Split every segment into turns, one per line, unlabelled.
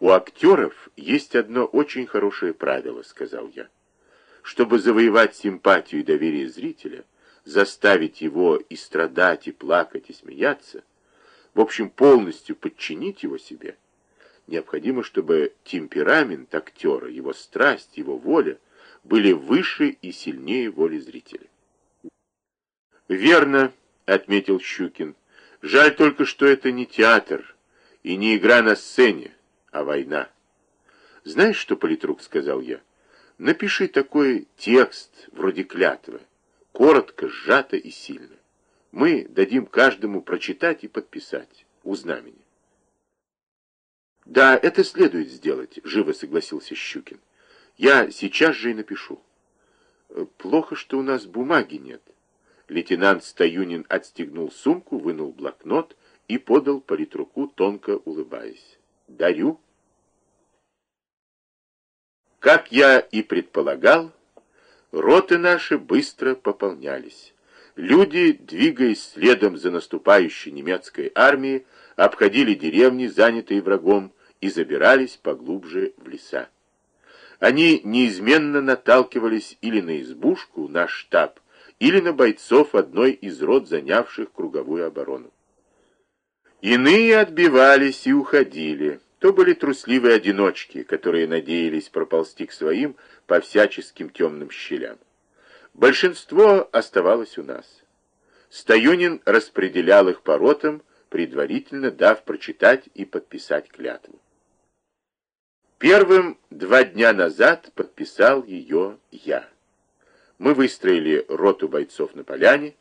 «У актеров есть одно очень хорошее правило», — сказал я. «Чтобы завоевать симпатию и доверие зрителя, заставить его и страдать, и плакать, и смеяться, в общем, полностью подчинить его себе, необходимо, чтобы темперамент актера, его страсть, его воля были выше и сильнее воли зрителя». «Верно», — отметил Щукин. «Жаль только, что это не театр и не игра на сцене, а война. Знаешь, что, политрук, сказал я, напиши такой текст, вроде клятвы, коротко, сжато и сильно. Мы дадим каждому прочитать и подписать у знамени. Да, это следует сделать, живо согласился Щукин. Я сейчас же и напишу. Плохо, что у нас бумаги нет. Лейтенант Стаюнин отстегнул сумку, вынул блокнот и подал политруку, тонко улыбаясь. Дарю. Как я и предполагал, роты наши быстро пополнялись. Люди, двигаясь следом за наступающей немецкой армией, обходили деревни, занятые врагом, и забирались поглубже в леса. Они неизменно наталкивались или на избушку, наш штаб, или на бойцов одной из рот, занявших круговую оборону. Иные отбивались и уходили. То были трусливые одиночки, которые надеялись проползти к своим по всяческим темным щелям. Большинство оставалось у нас. Стоюнин распределял их по ротам, предварительно дав прочитать и подписать клятву. Первым два дня назад подписал ее я. Мы выстроили роту бойцов на поляне,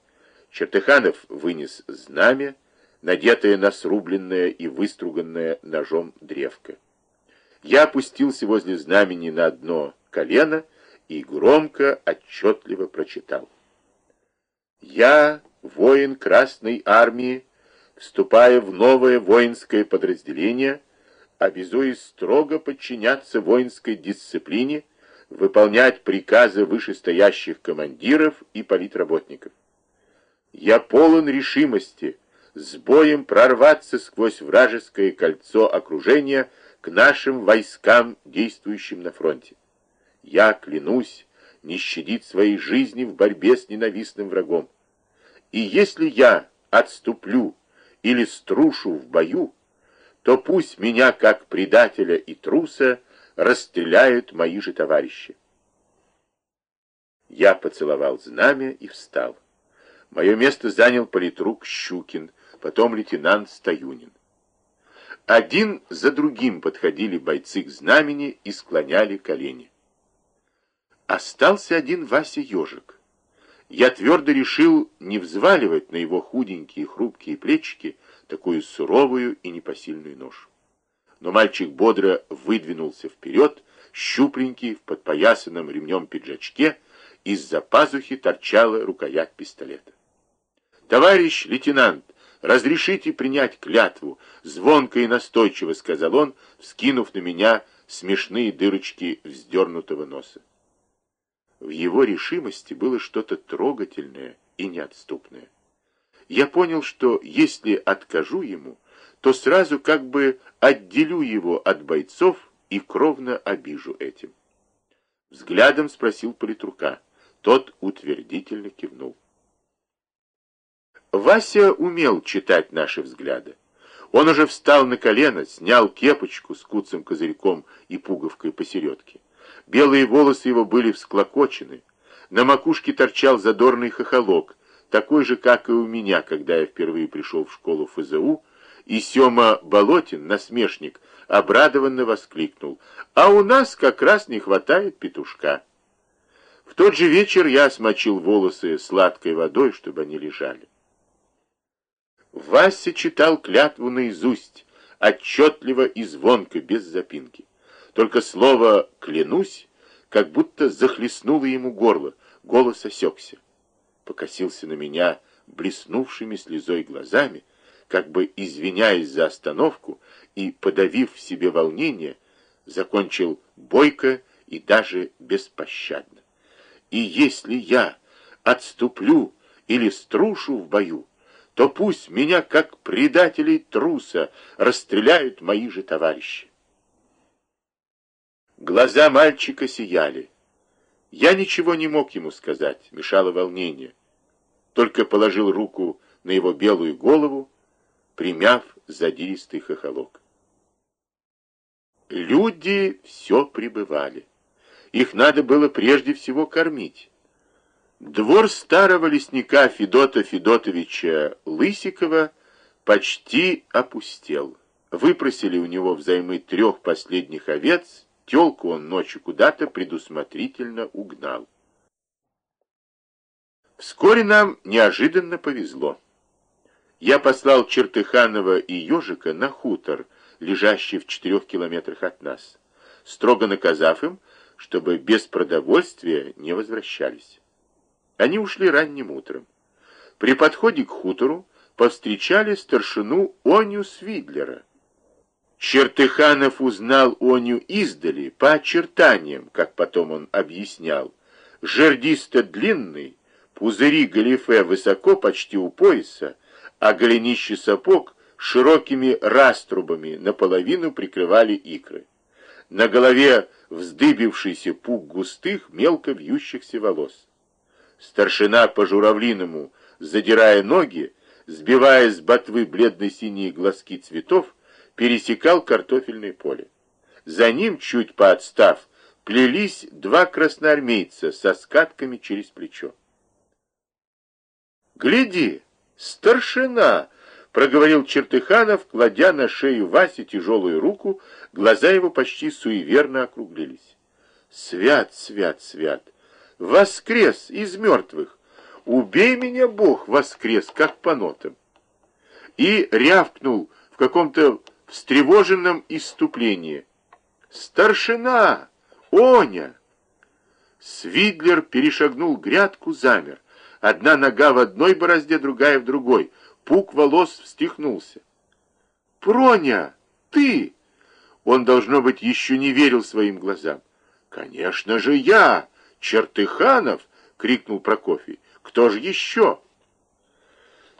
Чертыханов вынес знамя, надетая на срубленное и выструганное ножом древко. Я опустился возле знамени на одно колено и громко, отчетливо прочитал. «Я, воин Красной Армии, вступая в новое воинское подразделение, обязуюсь строго подчиняться воинской дисциплине, выполнять приказы вышестоящих командиров и политработников. Я полон решимости, с боем прорваться сквозь вражеское кольцо окружения к нашим войскам, действующим на фронте. Я клянусь не щадить своей жизни в борьбе с ненавистным врагом. И если я отступлю или струшу в бою, то пусть меня, как предателя и труса, расстреляют мои же товарищи. Я поцеловал знамя и встал. Мое место занял политрук Щукин, потом лейтенант Стаюнин. Один за другим подходили бойцы к знамени и склоняли колени. Остался один Вася Ежик. Я твердо решил не взваливать на его худенькие хрупкие плечики такую суровую и непосильную ношу. Но мальчик бодро выдвинулся вперед, щупленький, в подпоясанном ремнем пиджачке, из-за пазухи торчала рукоять пистолета. «Товарищ лейтенант!» «Разрешите принять клятву», — звонко и настойчиво сказал он, вскинув на меня смешные дырочки вздернутого носа. В его решимости было что-то трогательное и неотступное. Я понял, что если откажу ему, то сразу как бы отделю его от бойцов и кровно обижу этим. Взглядом спросил политрука. Тот утвердительно кивнул. Вася умел читать наши взгляды. Он уже встал на колено, снял кепочку с куцым козырьком и пуговкой посередке. Белые волосы его были всклокочены. На макушке торчал задорный хохолок, такой же, как и у меня, когда я впервые пришел в школу ФЗУ, и Сема Болотин, насмешник, обрадованно воскликнул, «А у нас как раз не хватает петушка». В тот же вечер я смочил волосы сладкой водой, чтобы они лежали. Вася читал клятву наизусть, отчетливо и звонко, без запинки. Только слово «клянусь» как будто захлестнуло ему горло, голос осекся. Покосился на меня блеснувшими слезой глазами, как бы извиняясь за остановку и, подавив в себе волнение, закончил бойко и даже беспощадно. И если я отступлю или струшу в бою, то пусть меня, как предателей труса, расстреляют мои же товарищи. Глаза мальчика сияли. Я ничего не мог ему сказать, мешало волнение. Только положил руку на его белую голову, примяв задиристый хохолок. Люди все прибывали. Их надо было прежде всего кормить. Двор старого лесника Федота Федотовича Лысикова почти опустел. Выпросили у него взаймы трех последних овец, телку он ночью куда-то предусмотрительно угнал. Вскоре нам неожиданно повезло. Я послал Чертыханова и Ежика на хутор, лежащий в четырех километрах от нас, строго наказав им, чтобы без продовольствия не возвращались. Они ушли ранним утром. При подходе к хутору повстречали старшину Оню Свидлера. Чертыханов узнал Оню издали, по очертаниям, как потом он объяснял. Жердисто длинный, пузыри галифе высоко, почти у пояса, а голенище сапог широкими раструбами наполовину прикрывали икры. На голове вздыбившийся пук густых, мелко вьющихся волос. Старшина по-журавлиному, задирая ноги, сбивая с ботвы бледно-синие глазки цветов, пересекал картофельное поле. За ним, чуть поотстав, плелись два красноармейца со скатками через плечо. «Гляди, старшина!» — проговорил Чертыханов, кладя на шею Васи тяжелую руку, глаза его почти суеверно округлились. «Свят, свят, свят! Воскрес из мертвых. Убей меня, Бог, воскрес, как по нотам. И рявкнул в каком-то встревоженном иступлении. Старшина! Оня! Свидлер перешагнул грядку, замер. Одна нога в одной борозде, другая в другой. Пук волос встихнулся. «Проня, ты!» Он, должно быть, еще не верил своим глазам. «Конечно же я!» Чертыханов!» — крикнул Прокофий. «Кто же еще?»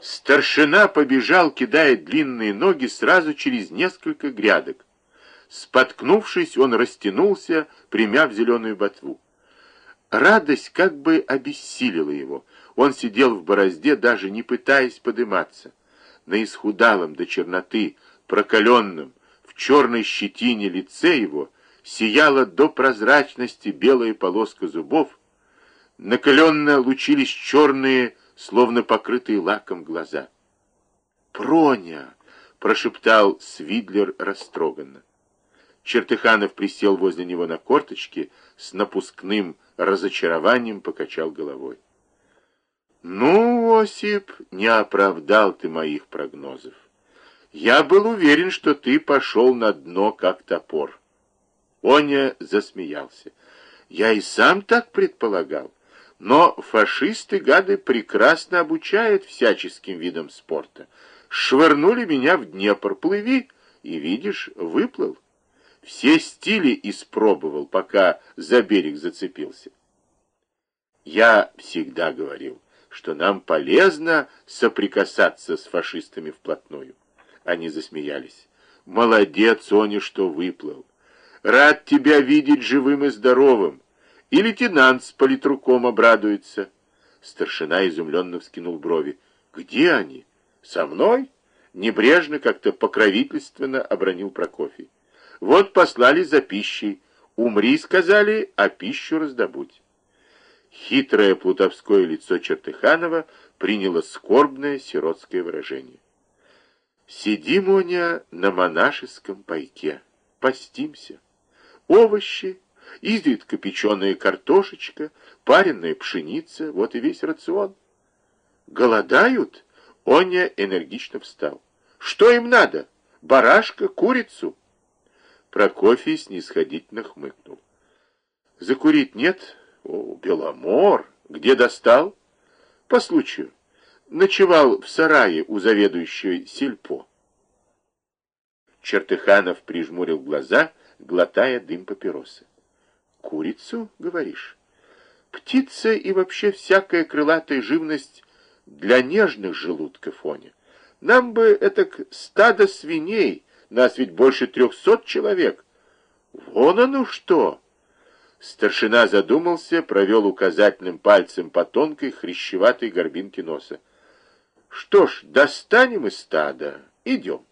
Старшина побежал, кидая длинные ноги сразу через несколько грядок. Споткнувшись, он растянулся, примяв зеленую ботву. Радость как бы обессилила его. Он сидел в борозде, даже не пытаясь подниматься. На исхудалом до черноты, прокаленном, в черной щетине лице его сияла до прозрачности белая полоска зубов, накаленно лучились черные, словно покрытые лаком глаза. «Проня!» — прошептал Свидлер растроганно. Чертыханов присел возле него на корточки, с напускным разочарованием покачал головой. «Ну, Осип, не оправдал ты моих прогнозов. Я был уверен, что ты пошел на дно, как топор». Оня засмеялся. Я и сам так предполагал. Но фашисты-гады прекрасно обучают всяческим видам спорта. Швырнули меня в Днепр, плыви, и, видишь, выплыл. Все стили испробовал, пока за берег зацепился. Я всегда говорил, что нам полезно соприкасаться с фашистами вплотную. Они засмеялись. Молодец, Оня, что выплыл. Рад тебя видеть живым и здоровым. И лейтенант с политруком обрадуется. Старшина изумленно вскинул брови. Где они? Со мной? Небрежно, как-то покровительственно обронил Прокофий. Вот послали за пищей. Умри, сказали, а пищу раздобудь. Хитрое плутовское лицо Чертыханова приняло скорбное сиротское выражение. Сидим, Моня, на монашеском пайке, постимся овощи, изредка печеная картошечка, пареная пшеница, вот и весь рацион. Голодают? Оня энергично встал. Что им надо? Барашка, курицу? Прокофий снисходительно хмыкнул. Закурить нет? О, Беломор! Где достал? По случаю. Ночевал в сарае у заведующей сельпо. Чертыханов прижмурил глаза глотая дым папиросы. «Курицу, говоришь? Птица и вообще всякая крылатая живность для нежных желудков, Оня. Нам бы это стадо свиней, нас ведь больше трехсот человек. Вон оно что! Старшина задумался, провел указательным пальцем по тонкой хрящеватой горбинке носа. Что ж, достанем из стада, идем.